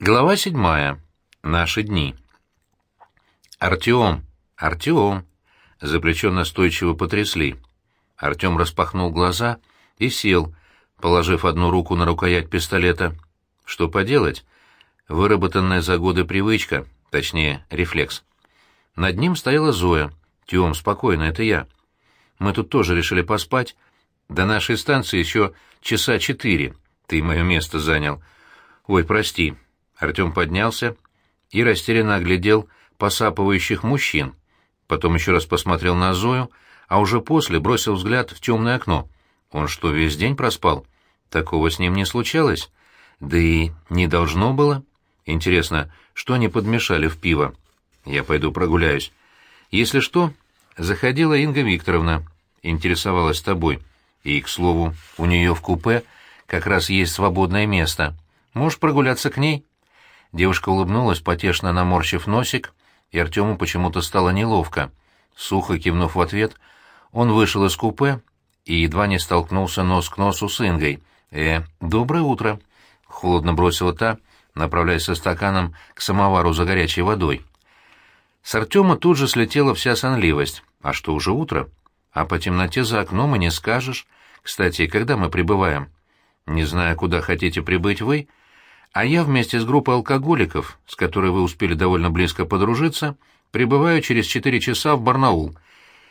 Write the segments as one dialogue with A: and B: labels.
A: Глава седьмая. Наши дни. «Артем! Артем!» За плечо настойчиво потрясли. Артем распахнул глаза и сел, положив одну руку на рукоять пистолета. Что поделать? Выработанная за годы привычка, точнее, рефлекс. Над ним стояла Зоя. «Тем, спокойно, это я. Мы тут тоже решили поспать. До нашей станции еще часа четыре. Ты мое место занял. Ой, прости». Артем поднялся и растерянно оглядел посапывающих мужчин. Потом еще раз посмотрел на Зою, а уже после бросил взгляд в темное окно. Он что, весь день проспал? Такого с ним не случалось. Да и не должно было. Интересно, что они подмешали в пиво? Я пойду прогуляюсь. Если что, заходила Инга Викторовна, интересовалась тобой. И, к слову, у нее в купе как раз есть свободное место. Можешь прогуляться к ней?» Девушка улыбнулась, потешно наморщив носик, и Артему почему-то стало неловко. Сухо кивнув в ответ, он вышел из купе и едва не столкнулся нос к носу с Ингой. «Э, доброе утро!» — холодно бросила та, направляясь со стаканом к самовару за горячей водой. С Артема тут же слетела вся сонливость. «А что, уже утро? А по темноте за окном и не скажешь. Кстати, когда мы прибываем?» «Не знаю, куда хотите прибыть вы, а я вместе с группой алкоголиков, с которой вы успели довольно близко подружиться, прибываю через четыре часа в Барнаул,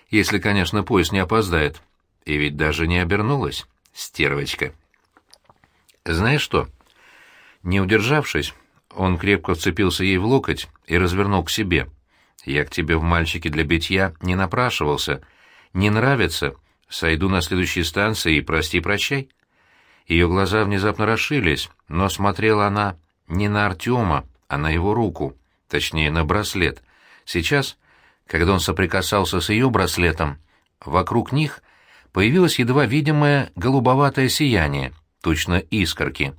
A: если, конечно, поезд не опоздает. И ведь даже не обернулась, стервочка. Знаешь что? Не удержавшись, он крепко вцепился ей в локоть и развернул к себе. Я к тебе в мальчике для битья не напрашивался. Не нравится? Сойду на следующей станции и прости-прощай. Ее глаза внезапно расширились, но смотрела она не на Артема, а на его руку, точнее, на браслет. Сейчас, когда он соприкасался с ее браслетом, вокруг них появилось едва видимое голубоватое сияние, точно искорки.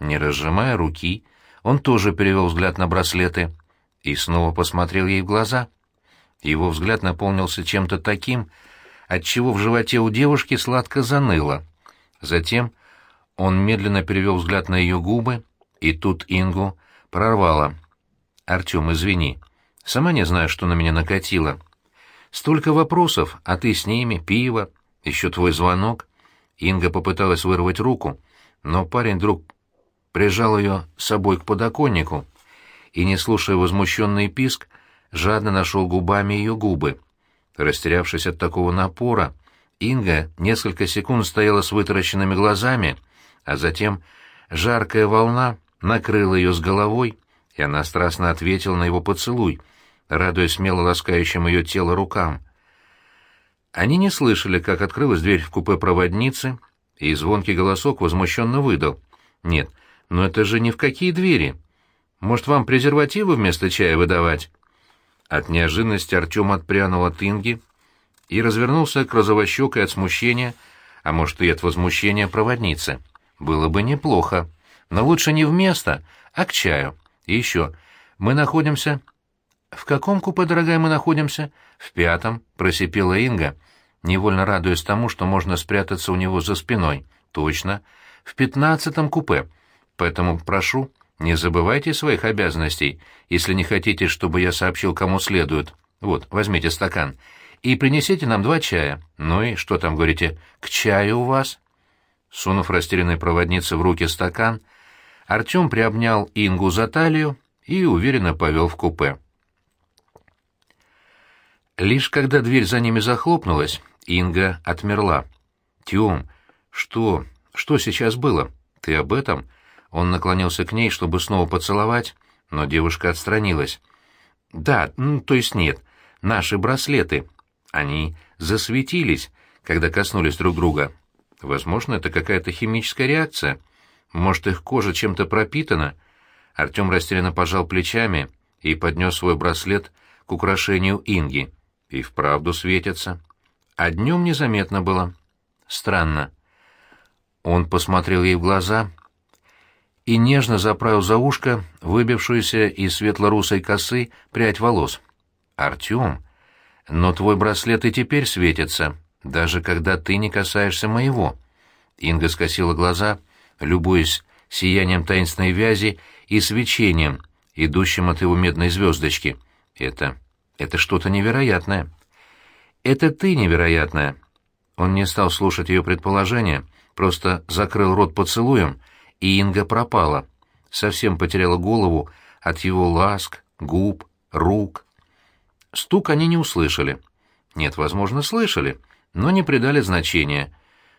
A: Не разжимая руки, он тоже перевел взгляд на браслеты и снова посмотрел ей в глаза. Его взгляд наполнился чем-то таким, от чего в животе у девушки сладко заныло. Затем он медленно перевел взгляд на ее губы, и тут Ингу прорвало. «Артем, извини. Сама не знаю, что на меня накатило. Столько вопросов, а ты с ними, пиво, еще твой звонок». Инга попыталась вырвать руку, но парень вдруг прижал ее с собой к подоконнику и, не слушая возмущенный писк, жадно нашел губами ее губы. Растерявшись от такого напора, Инга несколько секунд стояла с вытаращенными глазами — а затем жаркая волна накрыла ее с головой, и она страстно ответила на его поцелуй, радуясь смело ласкающим ее тело рукам. Они не слышали, как открылась дверь в купе проводницы, и звонкий голосок возмущенно выдал. «Нет, но это же ни в какие двери. Может, вам презервативы вместо чая выдавать?» От неожиданности Артем отпрянул от Инги и развернулся к розовощекой от смущения, а может и от возмущения проводницы. Было бы неплохо. Но лучше не вместо, а к чаю. И еще. Мы находимся... В каком купе, дорогая, мы находимся? В пятом, просипела Инга, невольно радуясь тому, что можно спрятаться у него за спиной. Точно. В пятнадцатом купе. Поэтому прошу, не забывайте своих обязанностей, если не хотите, чтобы я сообщил кому следует. Вот, возьмите стакан. И принесите нам два чая. Ну и что там, говорите, к чаю у вас? Сунув растерянной проводнице в руки стакан, Артем приобнял Ингу за талию и уверенно повел в купе. Лишь когда дверь за ними захлопнулась, Инга отмерла. «Тем, что? Что сейчас было? Ты об этом?» Он наклонился к ней, чтобы снова поцеловать, но девушка отстранилась. «Да, ну, то есть нет. Наши браслеты. Они засветились, когда коснулись друг друга. Возможно, это какая-то химическая реакция. Может, их кожа чем-то пропитана? Артем растерянно пожал плечами и поднес свой браслет к украшению Инги. И вправду светятся. А днем незаметно было. Странно. Он посмотрел ей в глаза и нежно заправил за ушко выбившуюся из светло-русой косы прядь волос. «Артем, но твой браслет и теперь светится», даже когда ты не касаешься моего». Инга скосила глаза, любуясь сиянием таинственной вязи и свечением, идущим от его медной звездочки. Это... это что-то невероятное. «Это ты невероятная». Он не стал слушать ее предположения, просто закрыл рот поцелуем, и Инга пропала. Совсем потеряла голову от его ласк, губ, рук. Стук они не услышали. Нет, возможно, слышали, но не придали значения.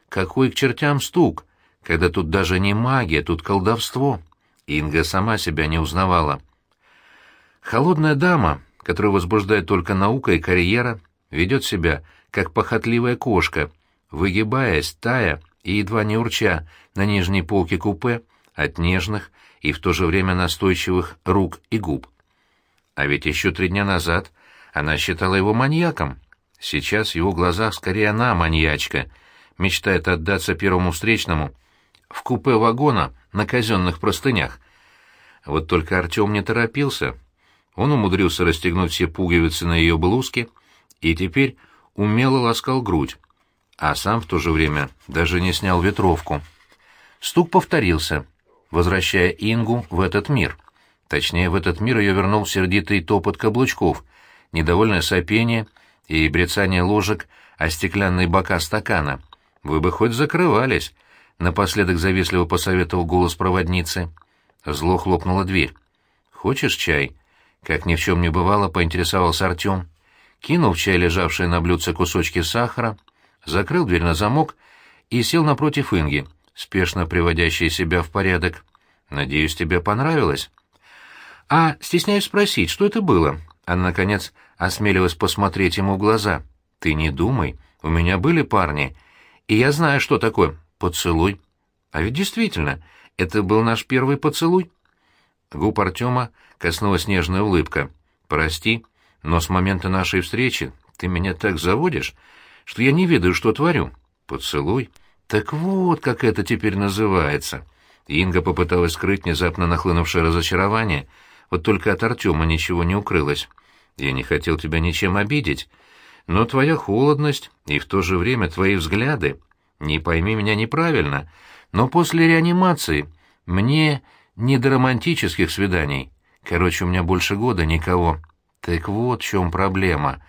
A: Какой к чертям стук, когда тут даже не магия, тут колдовство. Инга сама себя не узнавала. Холодная дама, которую возбуждает только наука и карьера, ведет себя, как похотливая кошка, выгибаясь, тая и едва не урча на нижней полке купе от нежных и в то же время настойчивых рук и губ. А ведь еще три дня назад она считала его маньяком. Сейчас в его глазах скорее она маньячка, мечтает отдаться первому встречному в купе вагона на казенных простынях. Вот только Артем не торопился. Он умудрился расстегнуть все пуговицы на ее блузке и теперь умело ласкал грудь, а сам в то же время даже не снял ветровку. Стук повторился, возвращая Ингу в этот мир. Точнее, в этот мир ее вернул сердитый топот каблучков, недовольное сопение и брецание ложек о стеклянные бока стакана. «Вы бы хоть закрывались», — напоследок завистливо посоветовал голос проводницы. Зло хлопнула дверь. «Хочешь чай?» Как ни в чем не бывало, поинтересовался Артем. Кинул в чай лежавшие на блюдце кусочки сахара, закрыл дверь на замок и сел напротив Инги, спешно приводящей себя в порядок. «Надеюсь, тебе понравилось?» «А, стесняюсь спросить, что это было?» Она, наконец, осмелилась посмотреть ему в глаза. «Ты не думай, у меня были парни, и я знаю, что такое поцелуй. А ведь действительно, это был наш первый поцелуй». Губ Артема коснулась нежная улыбка. «Прости, но с момента нашей встречи ты меня так заводишь, что я не ведаю, что творю. Поцелуй? Так вот, как это теперь называется». Инга попыталась скрыть внезапно нахлынувшее разочарование — вот только от Артема ничего не укрылось. Я не хотел тебя ничем обидеть, но твоя холодность и в то же время твои взгляды, не пойми меня неправильно, но после реанимации мне не до романтических свиданий. Короче, у меня больше года никого. Так вот в чем проблема.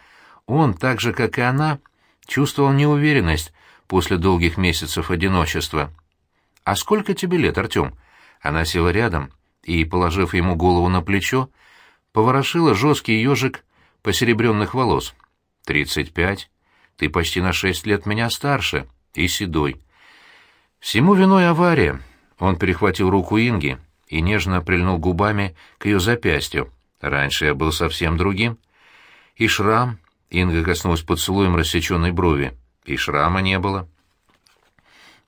A: Он, так же, как и она, чувствовал неуверенность после долгих месяцев одиночества. «А сколько тебе лет, Артем?» Она села рядом, и, положив ему голову на плечо, поворошила жесткий ежик посеребренных волос. «Тридцать пять. Ты почти на шесть лет меня старше и седой». Всему виной авария. Он перехватил руку Инги и нежно прильнул губами к ее запястью. Раньше я был совсем другим. И шрам... Инга коснулась поцелуем рассеченной брови. И шрама не было.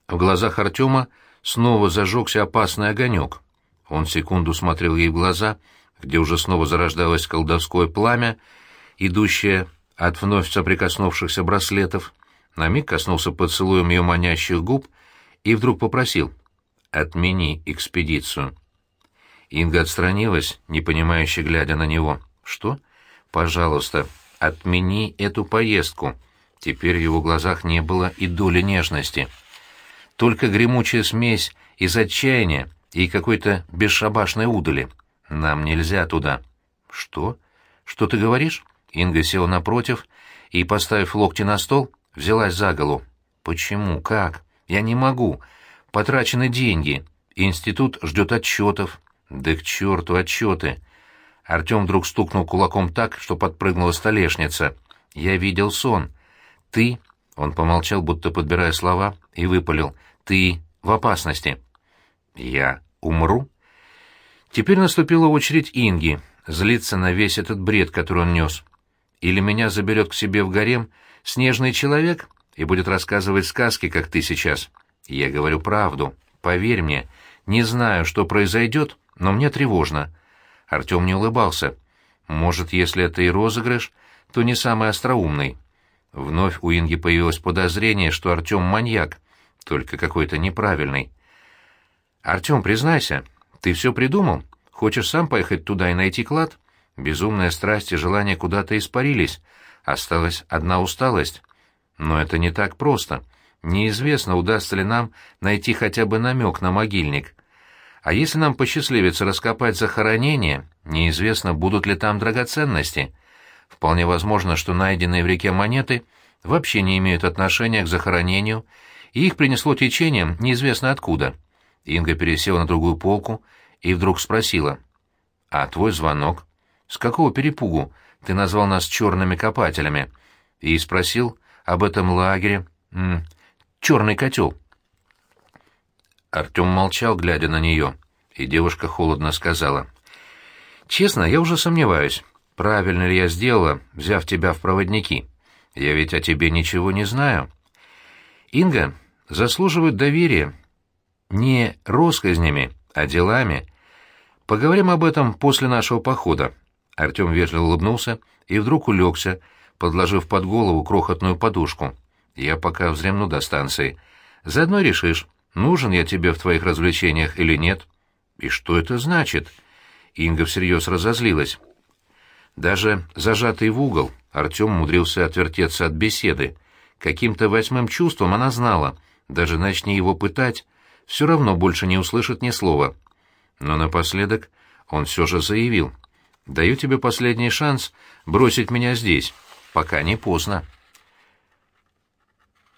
A: В глазах Артема снова зажегся опасный огонек. Он секунду смотрел ей в глаза, где уже снова зарождалось колдовское пламя, идущее от вновь соприкоснувшихся браслетов, на миг коснулся поцелуем ее манящих губ и вдруг попросил «Отмени экспедицию». Инга отстранилась, непонимающе глядя на него. «Что? Пожалуйста, отмени эту поездку». Теперь в его глазах не было и доли нежности. Только гремучая смесь из отчаяния и какой-то бесшабашной удали. Нам нельзя туда». «Что? Что ты говоришь?» Инга села напротив и, поставив локти на стол, взялась за голову. «Почему? Как? Я не могу. Потрачены деньги. Институт ждет отчетов». «Да к черту отчеты!» Артем вдруг стукнул кулаком так, что подпрыгнула столешница. «Я видел сон. Ты...» Он помолчал, будто подбирая слова, и выпалил. «Ты в опасности». «Я умру? Теперь наступила очередь Инги злиться на весь этот бред, который он нес. Или меня заберет к себе в гарем снежный человек и будет рассказывать сказки, как ты сейчас. Я говорю правду. Поверь мне, не знаю, что произойдет, но мне тревожно. Артем не улыбался. Может, если это и розыгрыш, то не самый остроумный. Вновь у Инги появилось подозрение, что Артем маньяк, только какой-то неправильный. «Артем, признайся, ты все придумал? Хочешь сам поехать туда и найти клад?» Безумная страсть и желание куда-то испарились. Осталась одна усталость. Но это не так просто. Неизвестно, удастся ли нам найти хотя бы намек на могильник. А если нам посчастливится раскопать захоронение, неизвестно, будут ли там драгоценности. Вполне возможно, что найденные в реке монеты вообще не имеют отношения к захоронению, и их принесло течением неизвестно откуда. Инга пересела на другую полку и вдруг спросила. «А твой звонок? С какого перепугу ты назвал нас черными копателями?» И спросил об этом лагере. М -м, «Черный котел». Артем молчал, глядя на нее, и девушка холодно сказала. «Честно, я уже сомневаюсь, правильно ли я сделала, взяв тебя в проводники. Я ведь о тебе ничего не знаю. Инга заслуживает доверия не россказнями, а делами. Поговорим об этом после нашего похода». Артем вежливо улыбнулся и вдруг улегся, подложив под голову крохотную подушку. «Я пока взремну до станции. Заодно решишь, нужен я тебе в твоих развлечениях или нет». «И что это значит?» Инга всерьез разозлилась. Даже зажатый в угол, Артем умудрился отвертеться от беседы. Каким-то восьмым чувством она знала, даже начни его пытать, все равно больше не услышит ни слова. Но напоследок он все же заявил. «Даю тебе последний шанс бросить меня здесь, пока не поздно».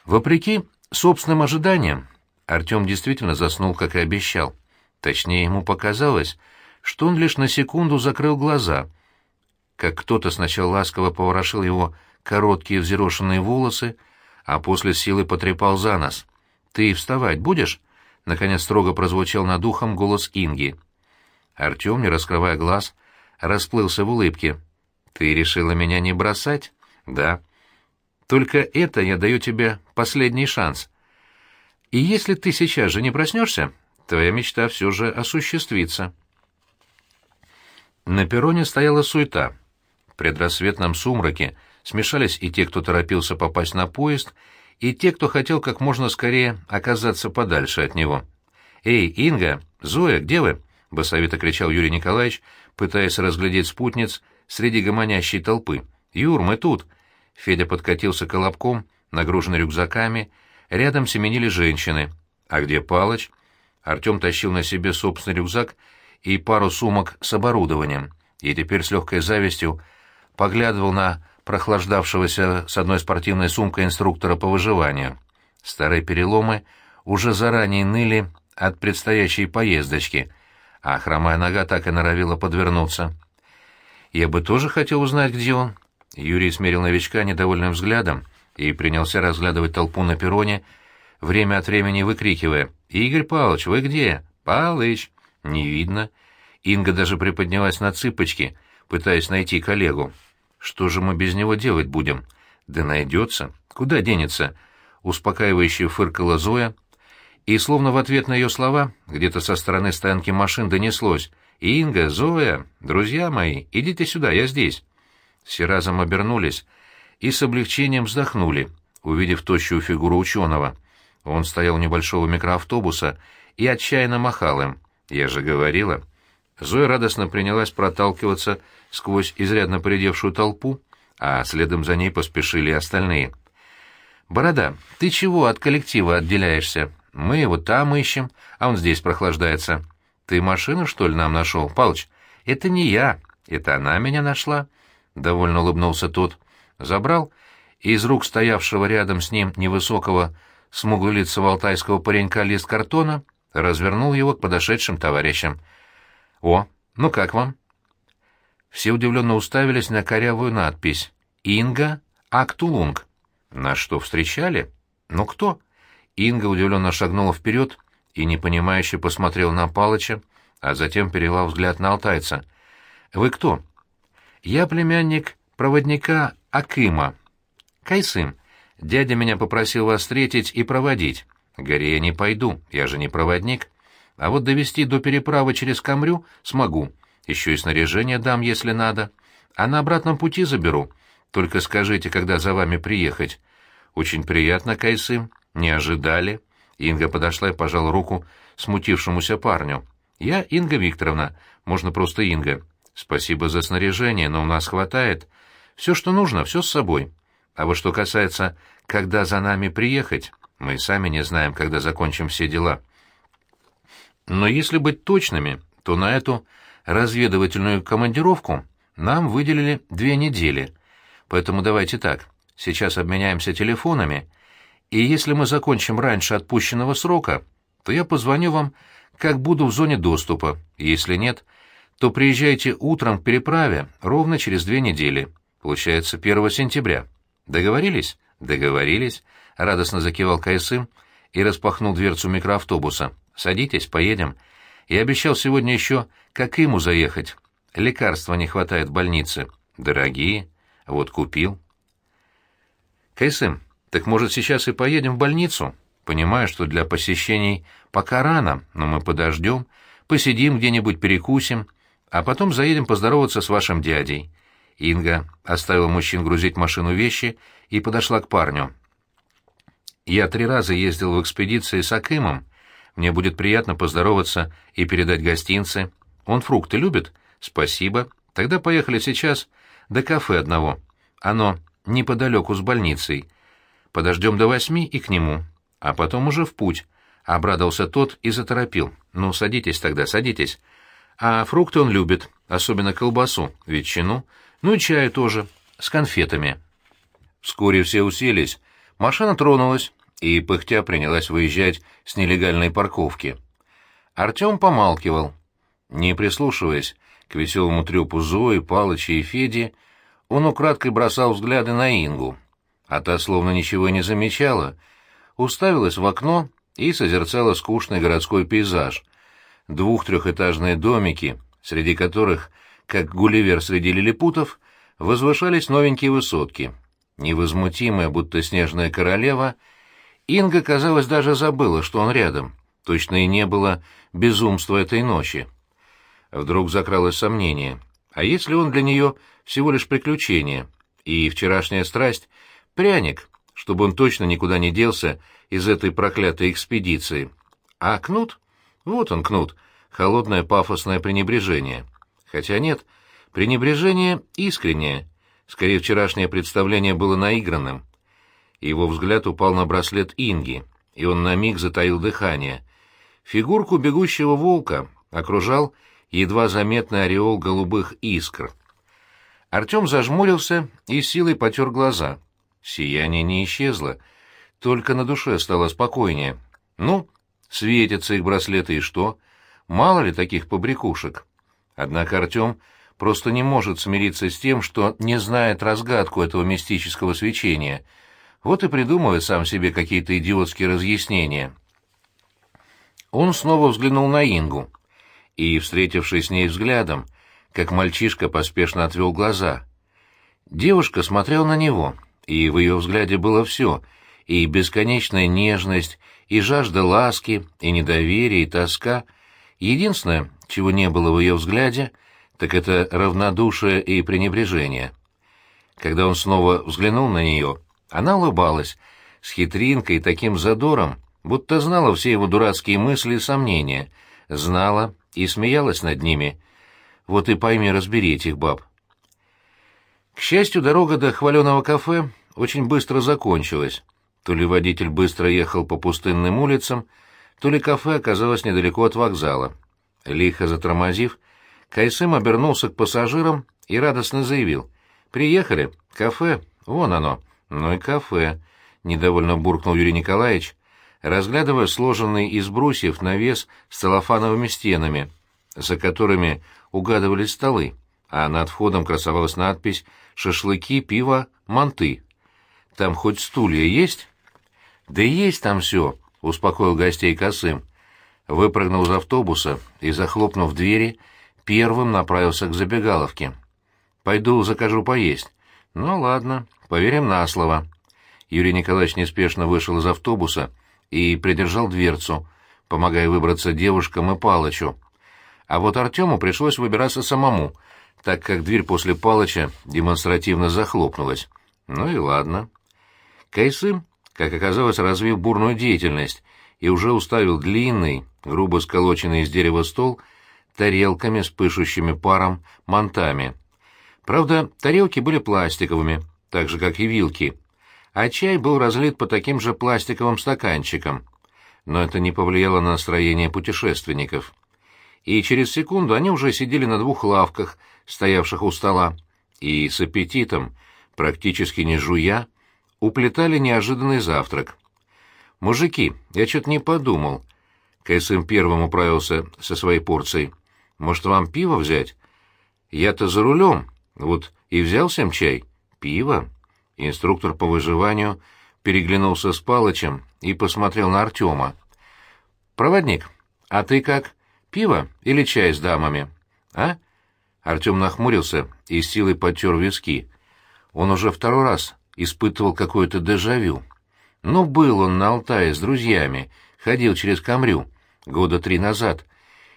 A: Вопреки собственным ожиданиям, Артем действительно заснул, как и обещал. Точнее, ему показалось, что он лишь на секунду закрыл глаза, как кто-то сначала ласково поворошил его короткие взъерошенные волосы, а после силы потрепал за нос. «Ты вставать будешь?» — наконец строго прозвучал над ухом голос Инги. Артем, не раскрывая глаз, расплылся в улыбке. «Ты решила меня не бросать?» «Да». «Только это я даю тебе последний шанс. И если ты сейчас же не проснешься, твоя мечта все же осуществится». На перроне стояла суета. В предрассветном сумраке смешались и те, кто торопился попасть на поезд, и те, кто хотел как можно скорее оказаться подальше от него. «Эй, Инга! Зоя, где вы?» — басовито кричал Юрий Николаевич, пытаясь разглядеть спутниц среди гомонящей толпы. «Юр, мы тут!» Федя подкатился колобком, нагруженный рюкзаками. Рядом семенили женщины. «А где Палыч?» Артем тащил на себе собственный рюкзак и пару сумок с оборудованием, и теперь с легкой завистью поглядывал на прохлаждавшегося с одной спортивной сумкой инструктора по выживанию. Старые переломы уже заранее ныли от предстоящей поездочки, а хромая нога так и норовила подвернуться. «Я бы тоже хотел узнать, где он». Юрий смерил новичка недовольным взглядом и принялся разглядывать толпу на перроне, время от времени выкрикивая «Игорь Павлович, вы где? Палыч!» «Не видно». Инга даже приподнялась на цыпочки, пытаясь найти коллегу. «Что же мы без него делать будем?» «Да найдется. Куда денется?» Успокаивающе фыркала Зоя, и, словно в ответ на ее слова, где-то со стороны стоянки машин донеслось «Инга, Зоя, друзья мои, идите сюда, я здесь». Все разом обернулись и с облегчением вздохнули, увидев тощую фигуру ученого. Он стоял у небольшого микроавтобуса и отчаянно махал им. «Я же говорила». Зоя радостно принялась проталкиваться сквозь изрядно поредевшую толпу, а следом за ней поспешили остальные. «Борода, ты чего от коллектива отделяешься? Мы его там ищем, а он здесь прохлаждается. Ты машину, что ли, нам нашел, Палыч? Это не я, это она меня нашла». Довольно улыбнулся тот. Забрал и из рук стоявшего рядом с ним невысокого, смуглолицего алтайского паренька лист картона, развернул его к подошедшим товарищам. «О, ну как вам?» Все удивленно уставились на корявую надпись «Инга Актулунг». «На что, встречали? Ну кто?» Инга удивленно шагнула вперед и непонимающе посмотрел на Палыча, а затем перевела взгляд на алтайца. «Вы кто?» «Я племянник проводника Акыма. Кайсым, дядя меня попросил вас встретить и проводить. Горе я не пойду, я же не проводник. А вот довести до переправы через Камрю смогу. Еще и снаряжение дам, если надо. А на обратном пути заберу. Только скажите, когда за вами приехать. Очень приятно, Кайсым. Не ожидали. Инга подошла и пожала руку смутившемуся парню. Я Инга Викторовна, можно просто Инга. Спасибо за снаряжение, но у нас хватает. Все, что нужно, все с собой. А вот что касается, когда за нами приехать, мы сами не знаем, когда закончим все дела. Но если быть точными, то на эту разведывательную командировку нам выделили две недели. Поэтому давайте так, сейчас обменяемся телефонами, и если мы закончим раньше отпущенного срока, то я позвоню вам, как буду в зоне доступа. Если нет, то приезжайте утром к переправе ровно через две недели. Получается, 1 сентября. Договорились? Договорились, радостно закивал Кайсым и распахнул дверцу микроавтобуса. Садитесь, поедем. Я обещал сегодня еще как ему заехать. Лекарства не хватает в больнице. Дорогие. Вот купил. Кайсым, так может сейчас и поедем в больницу? Понимаю, что для посещений пока рано, но мы подождем, посидим где-нибудь, перекусим, а потом заедем поздороваться с вашим дядей. Инга оставила мужчин грузить машину вещи и подошла к парню. «Я три раза ездил в экспедиции с Акимом. Мне будет приятно поздороваться и передать гостинцы. Он фрукты любит? Спасибо. Тогда поехали сейчас до кафе одного. Оно неподалеку с больницей. Подождем до восьми и к нему. А потом уже в путь». Обрадовался тот и заторопил. «Ну, садитесь тогда, садитесь. А фрукты он любит, особенно колбасу, ветчину». Ну и чаю тоже, с конфетами. Вскоре все уселись, машина тронулась и, пыхтя, принялась выезжать с нелегальной парковки. Артем помалкивал. Не прислушиваясь к веселому трепу Зои, Палыча и Феди, он украдкой бросал взгляды на Ингу, а та словно ничего не замечала, уставилась в окно и созерцала скучный городской пейзаж. Двух-трехэтажные домики, среди которых как Гулливер среди лилипутов, возвышались новенькие высотки. Невозмутимая, будто снежная королева, Инга, казалось, даже забыла, что он рядом. Точно и не было безумства этой ночи. Вдруг закралось сомнение. А если он для нее всего лишь приключение, и вчерашняя страсть — пряник, чтобы он точно никуда не делся из этой проклятой экспедиции? А Кнут? Вот он, Кнут, холодное пафосное пренебрежение — Хотя нет, пренебрежение искреннее. Скорее, вчерашнее представление было наигранным. Его взгляд упал на браслет Инги, и он на миг затаил дыхание. Фигурку бегущего волка окружал едва заметный ореол голубых искр. Артем зажмурился и силой потер глаза. Сияние не исчезло, только на душе стало спокойнее. Ну, светятся их браслеты и что? Мало ли таких побрякушек? Однако Артем просто не может смириться с тем, что не знает разгадку этого мистического свечения. Вот и придумывает сам себе какие-то идиотские разъяснения. Он снова взглянул на Ингу и, встретившись с ней взглядом, как мальчишка поспешно отвел глаза. Девушка смотрела на него, и в ее взгляде было все — и бесконечная нежность, и жажда ласки, и недоверие, и тоска. Единственное, чего не было в ее взгляде, так это равнодушие и пренебрежение. Когда он снова взглянул на нее, она улыбалась, с хитринкой и таким задором, будто знала все его дурацкие мысли и сомнения, знала и смеялась над ними. Вот и пойми, разбери этих баб. К счастью, дорога до хваленого кафе очень быстро закончилась. То ли водитель быстро ехал по пустынным улицам, то ли кафе оказалось недалеко от вокзала. Лихо затормозив, Кайсым обернулся к пассажирам и радостно заявил. «Приехали. Кафе. Вон оно. Ну и кафе», — недовольно буркнул Юрий Николаевич, разглядывая сложенный из брусьев навес с целлофановыми стенами, за которыми угадывались столы, а над входом красовалась надпись «Шашлыки, пиво, манты». «Там хоть стулья есть?» «Да есть там все», — успокоил гостей Косым выпрыгнул из автобуса и, захлопнув двери, первым направился к забегаловке. «Пойду закажу поесть». «Ну ладно, поверим на слово». Юрий Николаевич неспешно вышел из автобуса и придержал дверцу, помогая выбраться девушкам и Палычу. А вот Артему пришлось выбираться самому, так как дверь после Палыча демонстративно захлопнулась. Ну и ладно. Кайсым, как оказалось, развил бурную деятельность и уже уставил длинный, грубо сколоченный из дерева стол тарелками с пышущими паром мантами. Правда, тарелки были пластиковыми, так же, как и вилки, а чай был разлит по таким же пластиковым стаканчикам. но это не повлияло на настроение путешественников. И через секунду они уже сидели на двух лавках, стоявших у стола, и с аппетитом, практически не жуя, уплетали неожиданный завтрак. «Мужики, я что-то не подумал». КСМ первым управился со своей порцией. «Может, вам пиво взять? Я-то за рулем, вот и взял всем чай. Пиво?» Инструктор по выживанию переглянулся с Палычем и посмотрел на Артема. «Проводник, а ты как? Пиво или чай с дамами? А?» Артем нахмурился и силой потер виски. Он уже второй раз испытывал какое-то дежавю. Но был он на Алтае с друзьями, ходил через Камрю года три назад,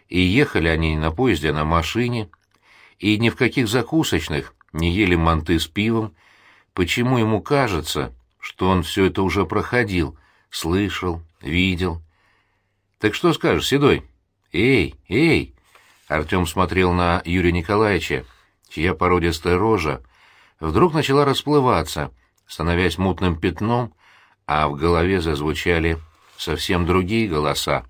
A: и ехали они не на поезде, а на машине, и ни в каких закусочных не ели манты с пивом. Почему ему кажется, что он все это уже проходил, слышал, видел? Так что скажешь, Седой? Эй, эй! Артем смотрел на Юрия Николаевича, чья породистая рожа вдруг начала расплываться, становясь мутным пятном, а в голове зазвучали совсем другие голоса.